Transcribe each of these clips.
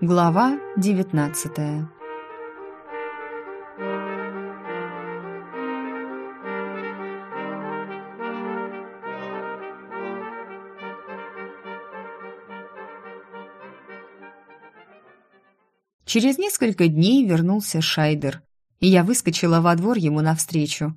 Глава девятнадцатая Через несколько дней вернулся Шайдер, и я выскочила во двор ему навстречу.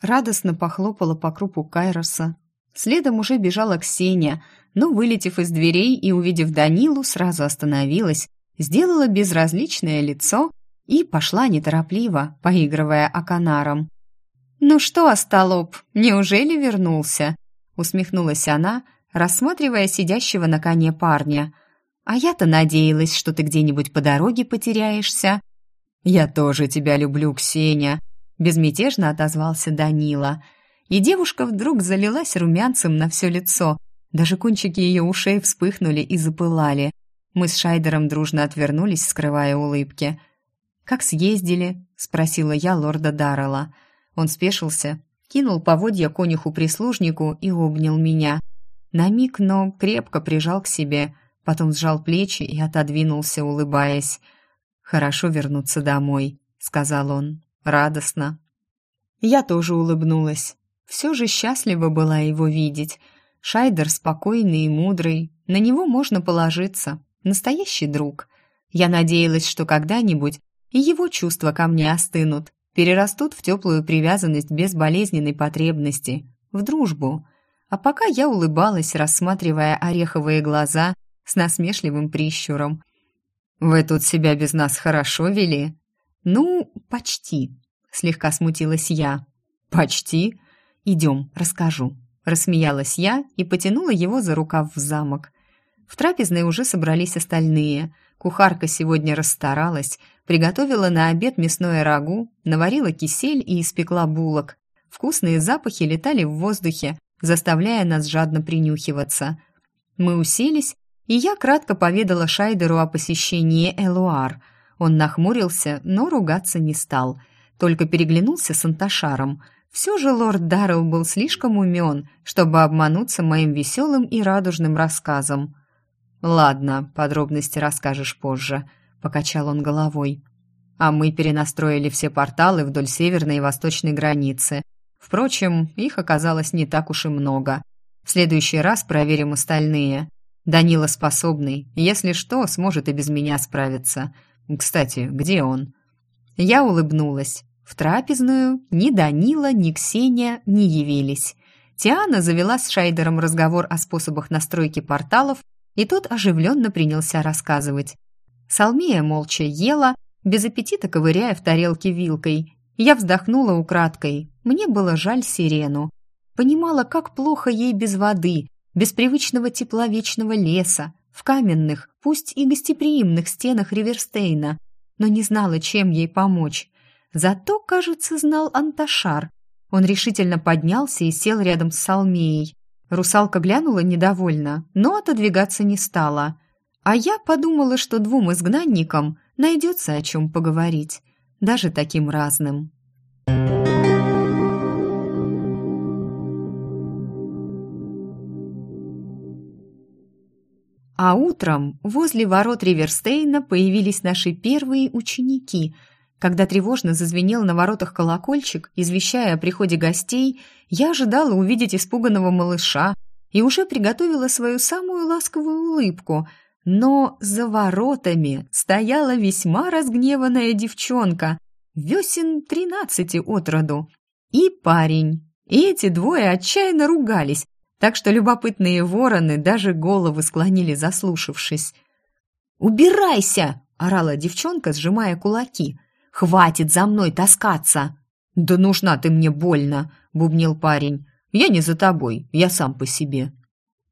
Радостно похлопала по крупу Кайроса. Следом уже бежала Ксения, но, вылетев из дверей и увидев Данилу, сразу остановилась, сделала безразличное лицо и пошла неторопливо, поигрывая оканаром. «Ну что, остолоп, неужели вернулся?» усмехнулась она, рассматривая сидящего на коне парня – а я-то надеялась, что ты где-нибудь по дороге потеряешься». «Я тоже тебя люблю, Ксения», — безмятежно отозвался Данила. И девушка вдруг залилась румянцем на все лицо. Даже кончики ее ушей вспыхнули и запылали. Мы с Шайдером дружно отвернулись, скрывая улыбки. «Как съездили?» — спросила я лорда Даррелла. Он спешился, кинул поводья конюху-прислужнику и обнял меня. На миг, но крепко прижал к себе — потом сжал плечи и отодвинулся, улыбаясь. «Хорошо вернуться домой», — сказал он, радостно. Я тоже улыбнулась. Все же счастлива была его видеть. Шайдер спокойный и мудрый, на него можно положиться, настоящий друг. Я надеялась, что когда-нибудь и его чувства ко мне остынут, перерастут в теплую привязанность без болезненной потребности, в дружбу. А пока я улыбалась, рассматривая ореховые глаза с насмешливым прищуром. «Вы тут себя без нас хорошо вели?» «Ну, почти», — слегка смутилась я. «Почти? Идем, расскажу», — рассмеялась я и потянула его за рукав в замок. В трапезной уже собрались остальные. Кухарка сегодня расстаралась, приготовила на обед мясное рагу, наварила кисель и испекла булок. Вкусные запахи летали в воздухе, заставляя нас жадно принюхиваться. Мы уселись и я кратко поведала Шайдеру о посещении Элуар. Он нахмурился, но ругаться не стал, только переглянулся с Анташаром. Все же лорд Даррелл был слишком умен, чтобы обмануться моим веселым и радужным рассказом. «Ладно, подробности расскажешь позже», — покачал он головой. «А мы перенастроили все порталы вдоль северной и восточной границы. Впрочем, их оказалось не так уж и много. В следующий раз проверим остальные. Данила способный, если что, сможет и без меня справиться. Кстати, где он? Я улыбнулась. В трапезную ни Данила, ни Ксения не явились. Тиана завела с Шайдером разговор о способах настройки порталов, и тот оживленно принялся рассказывать. Салмия молча ела, без аппетита ковыряя в тарелке вилкой. Я вздохнула украдкой. Мне было жаль сирену. Понимала, как плохо ей без воды, без привычного тепла вечного леса, в каменных, пусть и гостеприимных стенах Риверстейна, но не знала, чем ей помочь. Зато, кажется, знал Анташар. Он решительно поднялся и сел рядом с Салмеей. Русалка глянула недовольно, но отодвигаться не стала. А я подумала, что двум изгнанникам найдется о чем поговорить, даже таким разным. А утром возле ворот Риверстейна появились наши первые ученики. Когда тревожно зазвенел на воротах колокольчик, извещая о приходе гостей, я ожидала увидеть испуганного малыша и уже приготовила свою самую ласковую улыбку. Но за воротами стояла весьма разгневанная девчонка, весен тринадцати от роду, и парень. И эти двое отчаянно ругались, так что любопытные вороны даже головы склонили, заслушавшись. «Убирайся!» — орала девчонка, сжимая кулаки. «Хватит за мной таскаться!» «Да нужна ты мне больно!» — бубнил парень. «Я не за тобой, я сам по себе».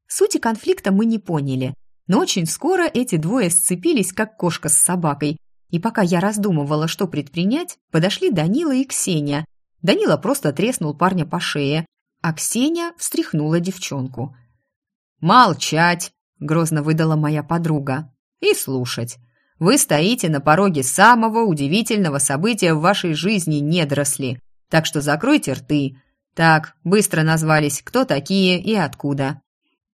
Сути конфликта мы не поняли, но очень скоро эти двое сцепились, как кошка с собакой, и пока я раздумывала, что предпринять, подошли Данила и Ксения. Данила просто треснул парня по шее, а Ксения встряхнула девчонку. «Молчать!» — грозно выдала моя подруга. «И слушать. Вы стоите на пороге самого удивительного события в вашей жизни, недросли. Так что закройте рты. Так, быстро назвались, кто такие и откуда».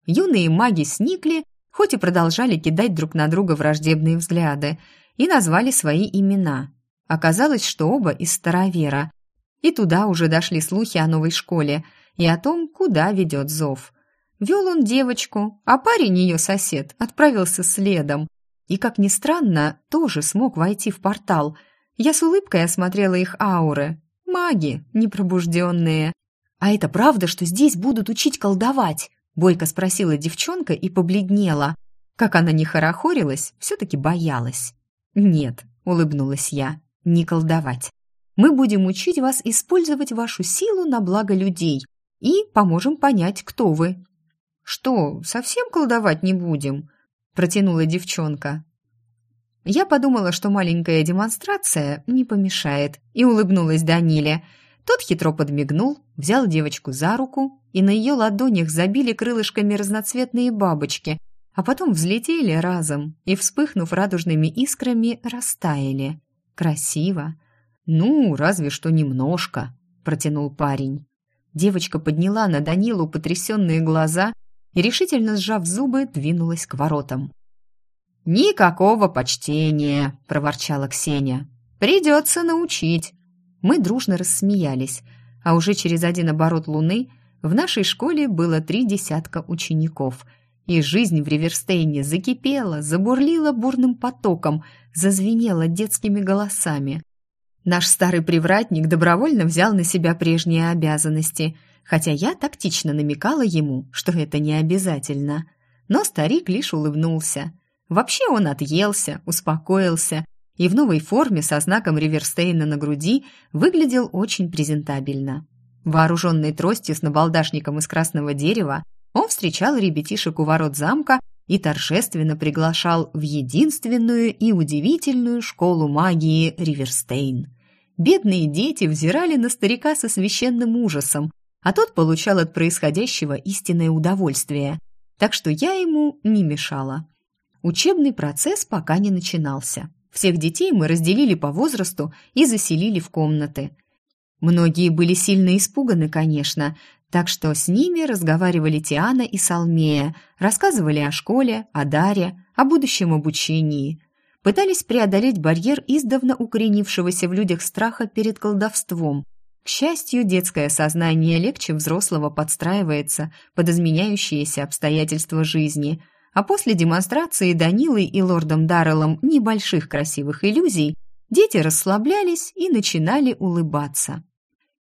Юные маги сникли, хоть и продолжали кидать друг на друга враждебные взгляды, и назвали свои имена. Оказалось, что оба из старовера. И туда уже дошли слухи о новой школе и о том, куда ведет зов. Вел он девочку, а парень ее сосед отправился следом. И, как ни странно, тоже смог войти в портал. Я с улыбкой осмотрела их ауры. Маги, непробужденные. «А это правда, что здесь будут учить колдовать?» Бойко спросила девчонка и побледнела. Как она не хорохорилась, все-таки боялась. «Нет», — улыбнулась я, — «не колдовать. Мы будем учить вас использовать вашу силу на благо людей и поможем понять, кто вы». «Что, совсем колдовать не будем?» — протянула девчонка. Я подумала, что маленькая демонстрация не помешает, и улыбнулась Даниле — тот хитро подмигнул, взял девочку за руку, и на ее ладонях забили крылышками разноцветные бабочки, а потом взлетели разом и, вспыхнув радужными искрами, растаяли. Красиво. «Ну, разве что немножко», — протянул парень. Девочка подняла на Данилу потрясенные глаза и, решительно сжав зубы, двинулась к воротам. «Никакого почтения!» — проворчала Ксения. «Придется научить. Мы дружно рассмеялись, а уже через один оборот луны в нашей школе было три десятка учеников, и жизнь в Риверстейне закипела, забурлила бурным потоком, зазвенела детскими голосами. Наш старый привратник добровольно взял на себя прежние обязанности, хотя я тактично намекала ему, что это не обязательно. Но старик лишь улыбнулся. Вообще он отъелся, успокоился и в новой форме со знаком Риверстейна на груди выглядел очень презентабельно. Вооруженный тростью с набалдашником из красного дерева, он встречал ребятишек у ворот замка и торжественно приглашал в единственную и удивительную школу магии Риверстейн. Бедные дети взирали на старика со священным ужасом, а тот получал от происходящего истинное удовольствие. Так что я ему не мешала. Учебный процесс пока не начинался. Всех детей мы разделили по возрасту и заселили в комнаты. Многие были сильно испуганы, конечно, так что с ними разговаривали Тиана и Салмея, рассказывали о школе, о Даре, о будущем обучении. Пытались преодолеть барьер издавна укоренившегося в людях страха перед колдовством. К счастью, детское сознание легче взрослого подстраивается под изменяющиеся обстоятельства жизни – а после демонстрации Данилой и лордом Дарреллом небольших красивых иллюзий дети расслаблялись и начинали улыбаться.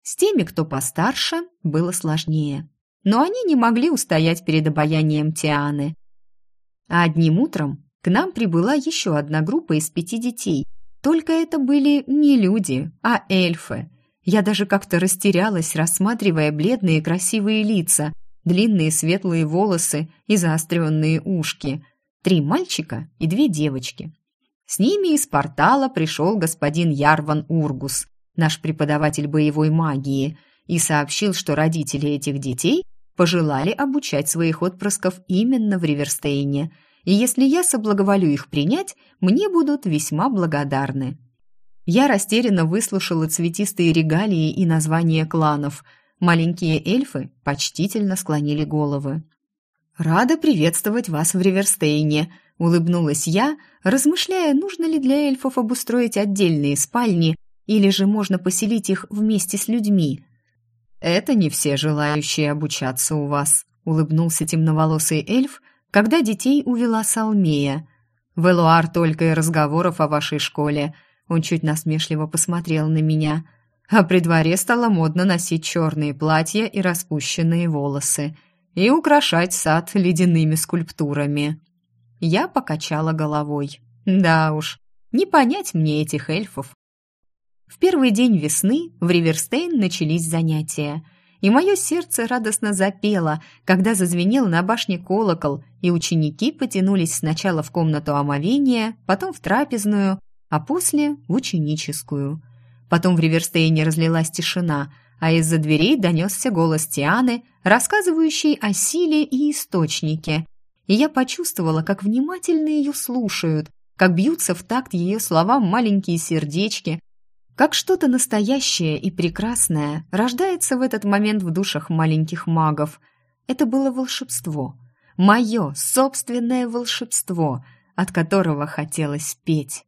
С теми, кто постарше, было сложнее. Но они не могли устоять перед обаянием Тианы. А одним утром к нам прибыла еще одна группа из пяти детей. Только это были не люди, а эльфы. Я даже как-то растерялась, рассматривая бледные красивые лица, длинные светлые волосы и заостренные ушки. Три мальчика и две девочки. С ними из портала пришел господин Ярван Ургус, наш преподаватель боевой магии, и сообщил, что родители этих детей пожелали обучать своих отпрысков именно в Риверстейне, и если я соблаговолю их принять, мне будут весьма благодарны. Я растерянно выслушала цветистые регалии и названия кланов – Маленькие эльфы почтительно склонили головы. «Рада приветствовать вас в Риверстейне», — улыбнулась я, размышляя, нужно ли для эльфов обустроить отдельные спальни или же можно поселить их вместе с людьми. «Это не все желающие обучаться у вас», — улыбнулся темноволосый эльф, когда детей увела Салмея. «В Элуар только и разговоров о вашей школе», — он чуть насмешливо посмотрел на меня — а при дворе стало модно носить черные платья и распущенные волосы и украшать сад ледяными скульптурами. Я покачала головой. Да уж, не понять мне этих эльфов. В первый день весны в Риверстейн начались занятия, и мое сердце радостно запело, когда зазвенел на башне колокол, и ученики потянулись сначала в комнату омовения, потом в трапезную, а после в ученическую – Потом в Риверстейне разлилась тишина, а из-за дверей донесся голос Тианы, рассказывающий о силе и источнике. И я почувствовала, как внимательно ее слушают, как бьются в такт ее словам маленькие сердечки, как что-то настоящее и прекрасное рождается в этот момент в душах маленьких магов. Это было волшебство. Мое собственное волшебство, от которого хотелось петь.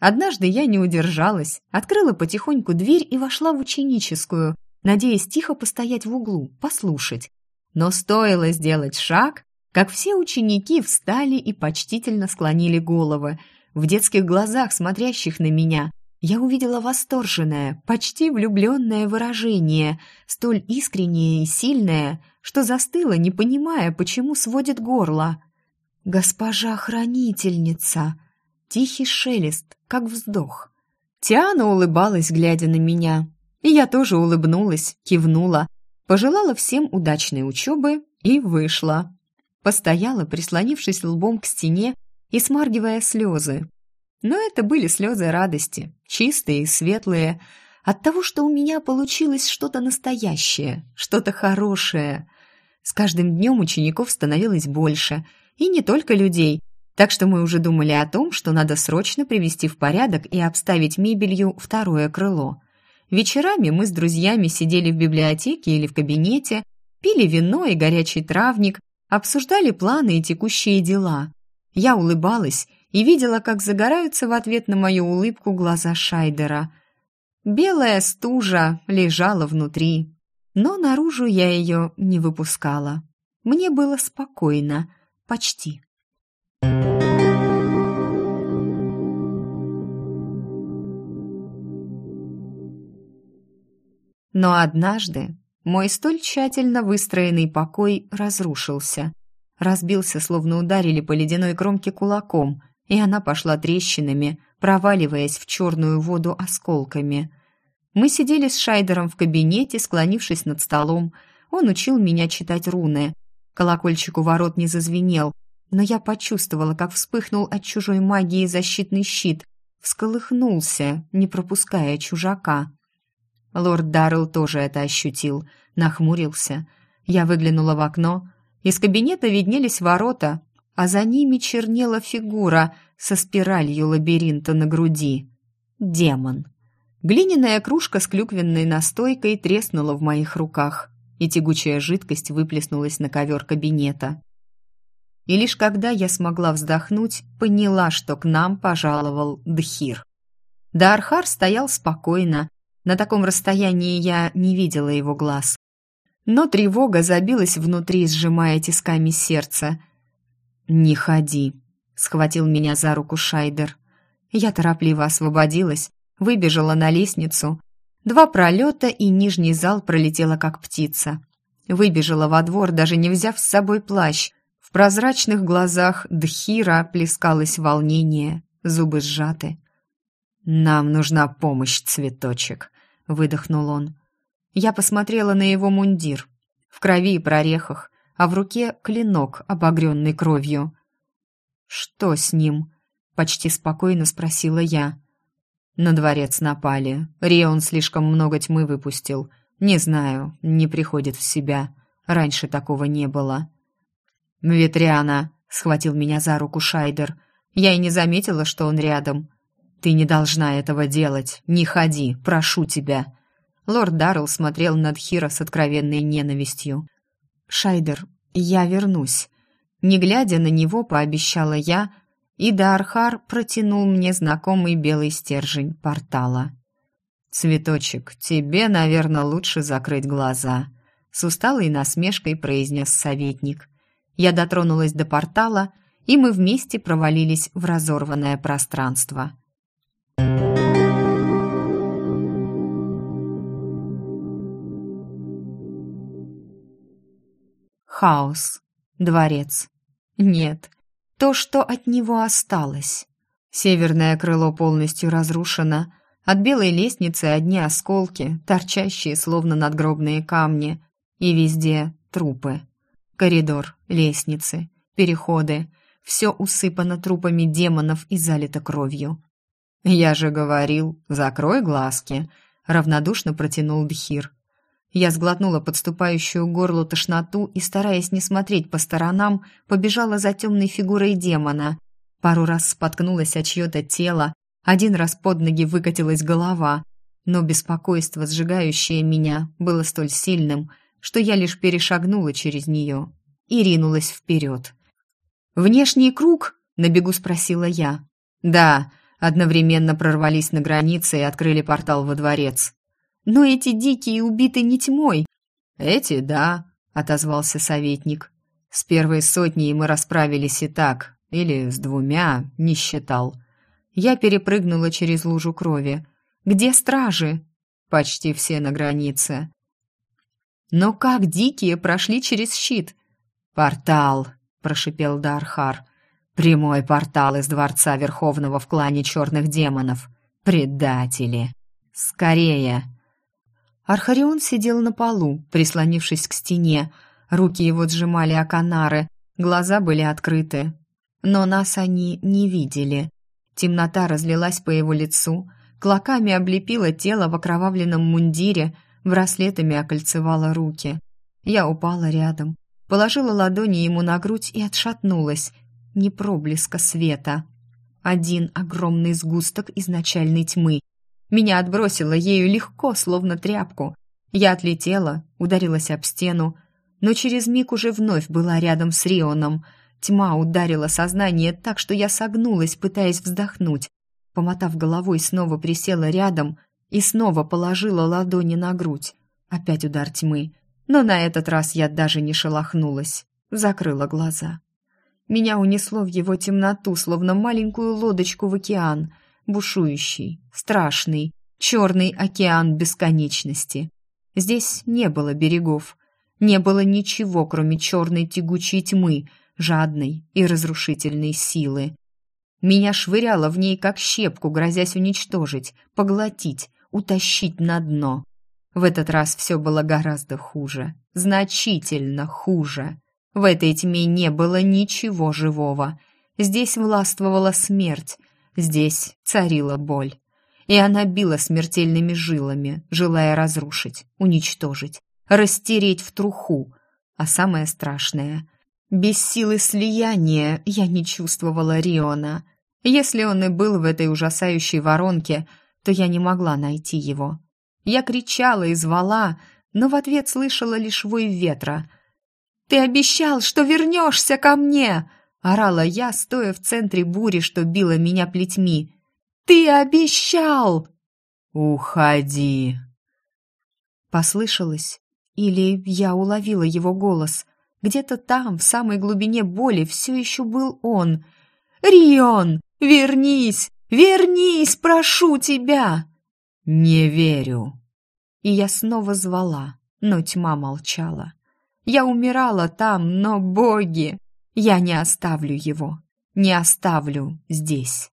Однажды я не удержалась, открыла потихоньку дверь и вошла в ученическую, надеясь тихо постоять в углу, послушать. Но стоило сделать шаг, как все ученики встали и почтительно склонили головы. В детских глазах, смотрящих на меня, я увидела восторженное, почти влюбленное выражение, столь искреннее и сильное, что застыла, не понимая, почему сводит горло. «Госпожа хранительница!» Тихий шелест, как вздох. Тиана улыбалась, глядя на меня. И я тоже улыбнулась, кивнула, пожелала всем удачной учебы и вышла. Постояла, прислонившись лбом к стене и смаргивая слезы. Но это были слезы радости, чистые и светлые, от того, что у меня получилось что-то настоящее, что-то хорошее. С каждым днем учеников становилось больше, и не только людей, так что мы уже думали о том, что надо срочно привести в порядок и обставить мебелью второе крыло. Вечерами мы с друзьями сидели в библиотеке или в кабинете, пили вино и горячий травник, обсуждали планы и текущие дела. Я улыбалась и видела, как загораются в ответ на мою улыбку глаза Шайдера. Белая стужа лежала внутри, но наружу я ее не выпускала. Мне было спокойно, почти. Но однажды мой столь тщательно выстроенный покой разрушился. Разбился, словно ударили по ледяной кромке кулаком, и она пошла трещинами, проваливаясь в черную воду осколками. Мы сидели с Шайдером в кабинете, склонившись над столом. Он учил меня читать руны. Колокольчик у ворот не зазвенел, но я почувствовала, как вспыхнул от чужой магии защитный щит, всколыхнулся, не пропуская чужака. Лорд Даррелл тоже это ощутил, нахмурился. Я выглянула в окно. Из кабинета виднелись ворота, а за ними чернела фигура со спиралью лабиринта на груди. Демон. Глиняная кружка с клюквенной настойкой треснула в моих руках, и тягучая жидкость выплеснулась на ковер кабинета. И лишь когда я смогла вздохнуть, поняла, что к нам пожаловал Дхир. Дархар стоял спокойно, на таком расстоянии я не видела его глаз. Но тревога забилась внутри, сжимая тисками сердце. «Не ходи», — схватил меня за руку Шайдер. Я торопливо освободилась, выбежала на лестницу. Два пролета, и нижний зал пролетела как птица. Выбежала во двор, даже не взяв с собой плащ. В прозрачных глазах Дхира плескалось волнение, зубы сжаты. «Нам нужна помощь, цветочек», — выдохнул он. Я посмотрела на его мундир. В крови и прорехах, а в руке клинок, обогренный кровью. «Что с ним?» — почти спокойно спросила я. На дворец напали. Рион слишком много тьмы выпустил. Не знаю, не приходит в себя. Раньше такого не было. «Ветряна!» — схватил меня за руку Шайдер. Я и не заметила, что он рядом. «Ты не должна этого делать. Не ходи, прошу тебя». Лорд Даррелл смотрел на Дхира с откровенной ненавистью. «Шайдер, я вернусь». Не глядя на него, пообещала я, и Дархар протянул мне знакомый белый стержень портала. «Цветочек, тебе, наверное, лучше закрыть глаза», — с усталой насмешкой произнес советник. Я дотронулась до портала, и мы вместе провалились в разорванное пространство. Хаос. Дворец. Нет, то, что от него осталось. Северное крыло полностью разрушено. От белой лестницы одни осколки, торчащие словно надгробные камни. И везде трупы. Коридор, лестницы, переходы. Все усыпано трупами демонов и залито кровью. «Я же говорил, закрой глазки», — равнодушно протянул Дхир. Я сглотнула подступающую горлу тошноту и, стараясь не смотреть по сторонам, побежала за темной фигурой демона. Пару раз споткнулась о чье-то тело, один раз под ноги выкатилась голова, но беспокойство, сжигающее меня, было столь сильным, что я лишь перешагнула через нее. и ринулась вперед. «Внешний круг?» — на бегу спросила я. «Да», одновременно прорвались на границе и открыли портал во дворец. «Но эти дикие убиты не тьмой». «Эти, да», — отозвался советник. «С первой сотней мы расправились и так, или с двумя, не считал. Я перепрыгнула через лужу крови. Где стражи?» «Почти все на границе». «Но как дикие прошли через щит?» «Портал», — прошипел Дархар. «Прямой портал из дворца Верховного в клане черных демонов. Предатели! Скорее!» Архарион сидел на полу, прислонившись к стене. Руки его сжимали оканары, глаза были открыты. Но нас они не видели. Темнота разлилась по его лицу, клоками облепила тело в окровавленном мундире, браслетами окольцевала руки. Я упала рядом, положила ладони ему на грудь и отшатнулась. Ни проблеска света. Один огромный сгусток изначальной тьмы. Меня отбросило ею легко, словно тряпку. Я отлетела, ударилась об стену, но через миг уже вновь была рядом с Рионом. Тьма ударила сознание так, что я согнулась, пытаясь вздохнуть. Помотав головой, снова присела рядом и снова положила ладони на грудь. Опять удар тьмы но на этот раз я даже не шелохнулась, закрыла глаза. Меня унесло в его темноту, словно маленькую лодочку в океан, бушующий, страшный, черный океан бесконечности. Здесь не было берегов, не было ничего, кроме черной тягучей тьмы, жадной и разрушительной силы. Меня швыряло в ней, как щепку, грозясь уничтожить, поглотить, утащить на дно. В этот раз все было гораздо хуже, значительно хуже. В этой тьме не было ничего живого. Здесь властвовала смерть, здесь царила боль. И она била смертельными жилами, желая разрушить, уничтожить, растереть в труху. А самое страшное — без силы слияния я не чувствовала Риона. Если он и был в этой ужасающей воронке, то я не могла найти его. Я кричала и звала, но в ответ слышала лишь вой ветра. «Ты обещал, что вернешься ко мне!» — орала я, стоя в центре бури, что била меня плетьми. «Ты обещал!» «Уходи!» Послышалось, или я уловила его голос. Где-то там, в самой глубине боли, все еще был он. «Рион, вернись! Вернись, прошу тебя!» «Не верю». И я снова звала, но тьма молчала. Я умирала там, но, боги, я не оставлю его, не оставлю здесь.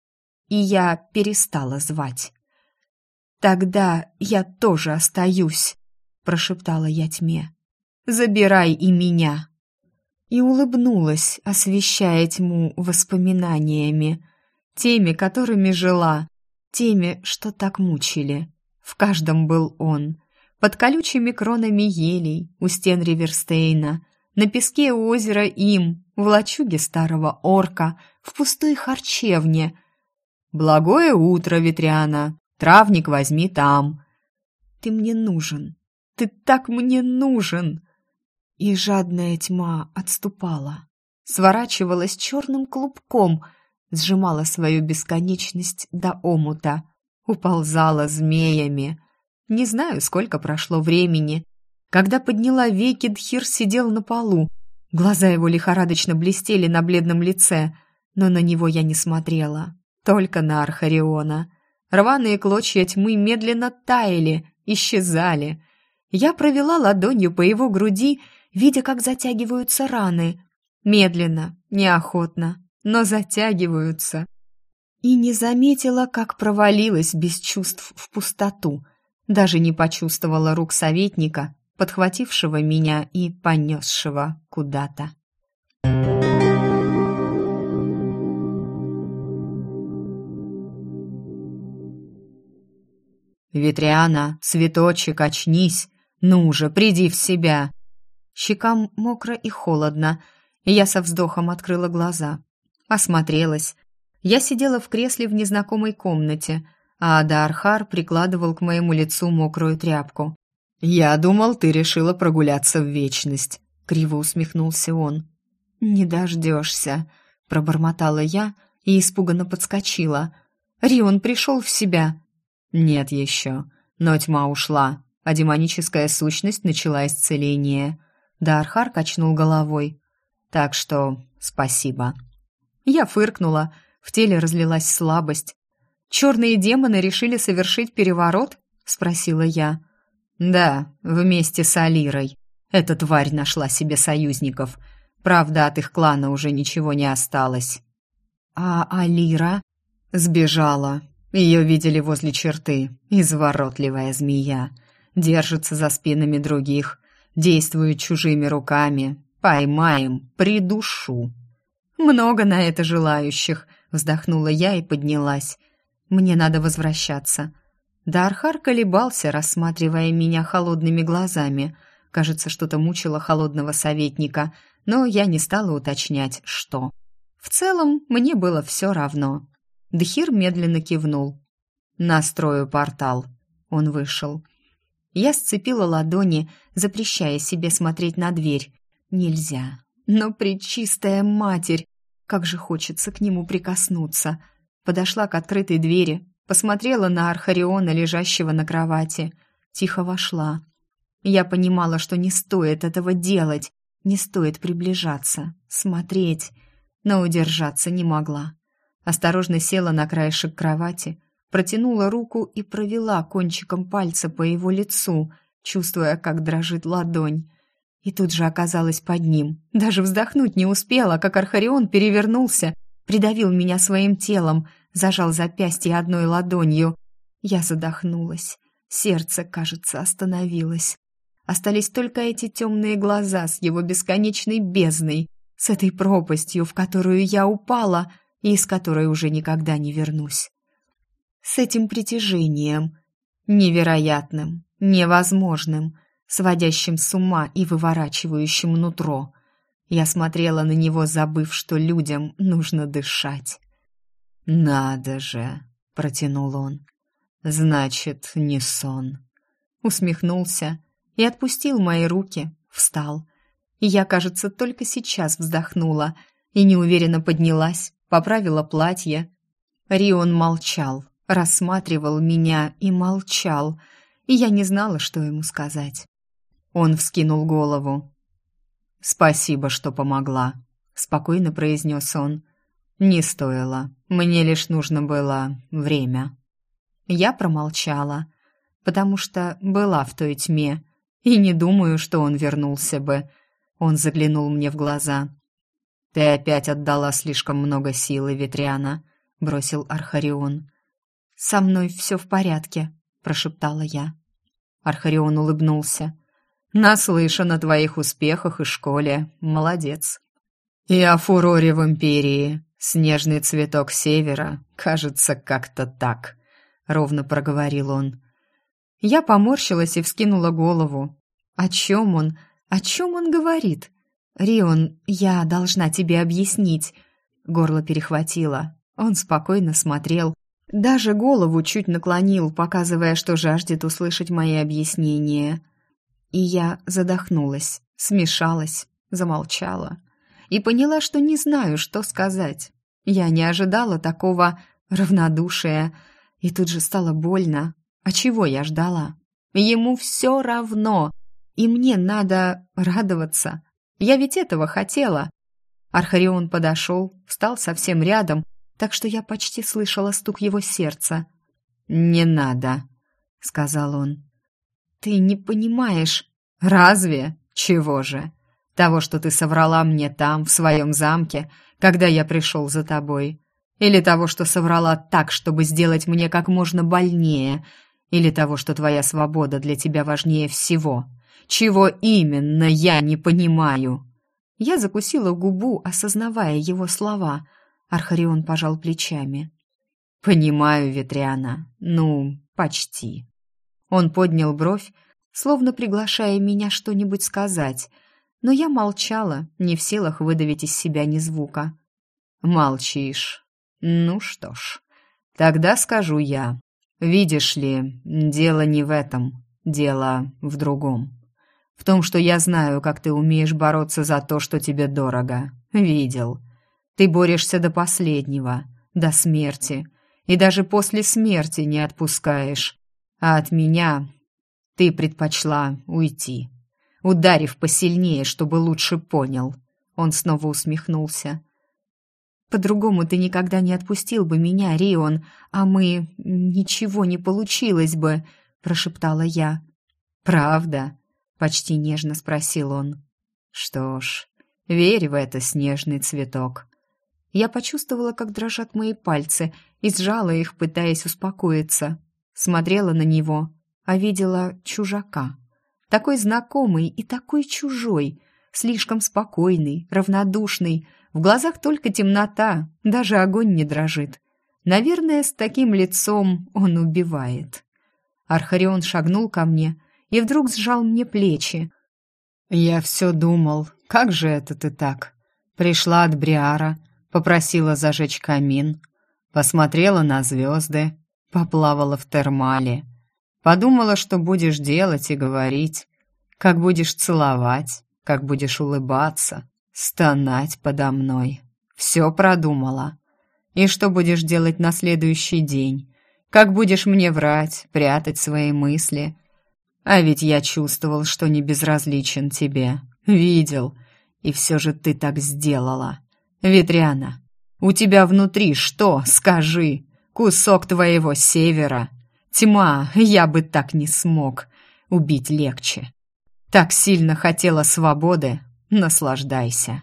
И я перестала звать. «Тогда я тоже остаюсь», — прошептала я тьме. «Забирай и меня». И улыбнулась, освещая тьму воспоминаниями, теми, которыми жила, теми, что так мучили. В каждом был он. Под колючими кронами елей, у стен Риверстейна, на песке у озера Им, в лачуге старого орка, в пустой харчевне. «Благое утро, Ветряна! Травник возьми там!» «Ты мне нужен! Ты так мне нужен!» И жадная тьма отступала, сворачивалась черным клубком — сжимала свою бесконечность до омута, уползала змеями. Не знаю, сколько прошло времени. Когда подняла веки, Дхир сидел на полу. Глаза его лихорадочно блестели на бледном лице, но на него я не смотрела, только на Архариона. Рваные клочья тьмы медленно таяли, исчезали. Я провела ладонью по его груди, видя, как затягиваются раны. Медленно, неохотно, но затягиваются. И не заметила, как провалилась без чувств в пустоту. Даже не почувствовала рук советника, подхватившего меня и понесшего куда-то. «Ветряна, цветочек, очнись! Ну же, приди в себя!» Щекам мокро и холодно, я со вздохом открыла глаза. Осмотрелась. Я сидела в кресле в незнакомой комнате, а Адархар прикладывал к моему лицу мокрую тряпку. «Я думал, ты решила прогуляться в вечность», — криво усмехнулся он. «Не дождешься», — пробормотала я и испуганно подскочила. «Рион пришел в себя». «Нет еще, но тьма ушла, а демоническая сущность начала исцеление». Дархар качнул головой. «Так что спасибо». Я фыркнула, в теле разлилась слабость. «Черные демоны решили совершить переворот?» — спросила я. «Да, вместе с Алирой. Эта тварь нашла себе союзников. Правда, от их клана уже ничего не осталось». «А Алира?» «Сбежала. Ее видели возле черты. Изворотливая змея. Держится за спинами других. Действует чужими руками. Поймаем, придушу». «Много на это желающих», — вздохнула я и поднялась. «Мне надо возвращаться». Дархар колебался, рассматривая меня холодными глазами. Кажется, что-то мучило холодного советника, но я не стала уточнять, что. В целом, мне было все равно. Дхир медленно кивнул. «Настрою портал». Он вышел. Я сцепила ладони, запрещая себе смотреть на дверь. «Нельзя. Но причистая матерь! Как же хочется к нему прикоснуться!» Подошла к открытой двери, посмотрела на Архариона, лежащего на кровати. Тихо вошла. Я понимала, что не стоит этого делать, не стоит приближаться, смотреть, но удержаться не могла. Осторожно села на краешек кровати, протянула руку и провела кончиком пальца по его лицу, чувствуя, как дрожит ладонь. И тут же оказалась под ним. Даже вздохнуть не успела, как Архарион перевернулся, придавил меня своим телом, зажал запястье одной ладонью. Я задохнулась. Сердце, кажется, остановилось. Остались только эти темные глаза с его бесконечной бездной, с этой пропастью, в которую я упала и из которой уже никогда не вернусь. С этим притяжением, невероятным, невозможным, сводящим с ума и выворачивающим нутро. Я смотрела на него, забыв, что людям нужно дышать. «Надо же!» — протянул он. «Значит, не сон». Усмехнулся и отпустил мои руки, встал. И я, кажется, только сейчас вздохнула и неуверенно поднялась, поправила платье. Рион молчал, рассматривал меня и молчал, и я не знала, что ему сказать. Он вскинул голову. «Спасибо, что помогла», — спокойно произнес он. Не стоило. Мне лишь нужно было время. Я промолчала, потому что была в той тьме, и не думаю, что он вернулся бы. Он заглянул мне в глаза. «Ты опять отдала слишком много силы, Ветряна», — бросил Архарион. «Со мной все в порядке», — прошептала я. Архарион улыбнулся. «Наслышан о твоих успехах и школе. Молодец». «И о фуроре в Империи», «Снежный цветок севера, кажется, как-то так», — ровно проговорил он. Я поморщилась и вскинула голову. «О чем он? О чем он говорит?» «Рион, я должна тебе объяснить». Горло перехватило. Он спокойно смотрел. Даже голову чуть наклонил, показывая, что жаждет услышать мои объяснения. И я задохнулась, смешалась, замолчала и поняла, что не знаю, что сказать. Я не ожидала такого равнодушия, и тут же стало больно. А чего я ждала? Ему все равно, и мне надо радоваться. Я ведь этого хотела. Архарион подошел, встал совсем рядом, так что я почти слышала стук его сердца. «Не надо», — сказал он. «Ты не понимаешь». «Разве? Чего же?» Того, что ты соврала мне там, в своем замке, когда я пришел за тобой. Или того, что соврала так, чтобы сделать мне как можно больнее. Или того, что твоя свобода для тебя важнее всего. Чего именно, я не понимаю». Я закусила губу, осознавая его слова. Архарион пожал плечами. «Понимаю, Ветряна. Ну, почти». Он поднял бровь, словно приглашая меня что-нибудь сказать — но я молчала, не в силах выдавить из себя ни звука. «Молчишь. Ну что ж, тогда скажу я. Видишь ли, дело не в этом, дело в другом. В том, что я знаю, как ты умеешь бороться за то, что тебе дорого. Видел. Ты борешься до последнего, до смерти, и даже после смерти не отпускаешь. А от меня ты предпочла уйти, ударив посильнее, чтобы лучше понял. Он снова усмехнулся. По-другому ты никогда не отпустил бы меня, Рион, а мы... ничего не получилось бы, прошептала я. Правда? Почти нежно спросил он. Что ж, верь в это, снежный цветок. Я почувствовала, как дрожат мои пальцы, и сжала их, пытаясь успокоиться. Смотрела на него, а видела чужака. Такой знакомый и такой чужой, слишком спокойный, равнодушный. В глазах только темнота, даже огонь не дрожит. Наверное, с таким лицом он убивает. Архарион шагнул ко мне и вдруг сжал мне плечи. «Я все думал, как же это ты так? Пришла от Бриара, попросила зажечь камин, посмотрела на звезды, поплавала в термале, подумала, что будешь делать и говорить, как будешь целовать, как будешь улыбаться, стонать подо мной. Все продумала. И что будешь делать на следующий день? Как будешь мне врать, прятать свои мысли? А ведь я чувствовал, что не безразличен тебе. Видел. И все же ты так сделала. Ветряна, у тебя внутри что, скажи? Кусок твоего севера. Тьма, я бы так не смог. Убить легче. Так сильно хотела свободы. Наслаждайся.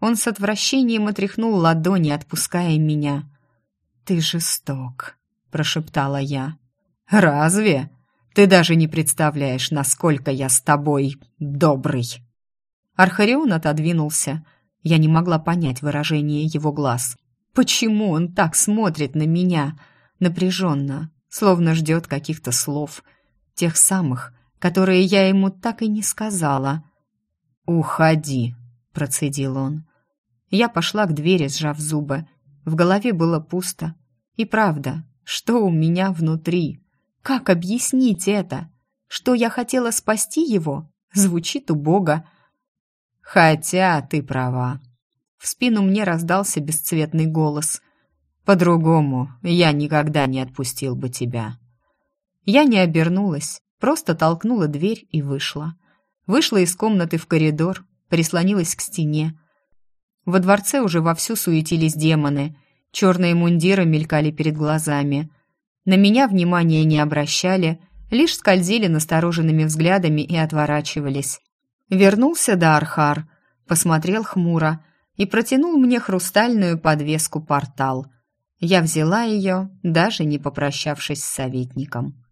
Он с отвращением отряхнул ладони, отпуская меня. «Ты жесток», — прошептала я. «Разве? Ты даже не представляешь, насколько я с тобой добрый». Архарион отодвинулся, — я не могла понять выражение его глаз. Почему он так смотрит на меня? Напряженно, словно ждет каких-то слов. Тех самых, которые я ему так и не сказала. «Уходи», — процедил он. Я пошла к двери, сжав зубы. В голове было пусто. И правда, что у меня внутри? Как объяснить это? Что я хотела спасти его? Звучит убого. Хотя ты права. В спину мне раздался бесцветный голос. По-другому я никогда не отпустил бы тебя. Я не обернулась, просто толкнула дверь и вышла. Вышла из комнаты в коридор, прислонилась к стене. Во дворце уже вовсю суетились демоны. Черные мундиры мелькали перед глазами. На меня внимания не обращали, лишь скользили настороженными взглядами и отворачивались. Вернулся Дархар, посмотрел хмуро и протянул мне хрустальную подвеску-портал. Я взяла ее, даже не попрощавшись с советником.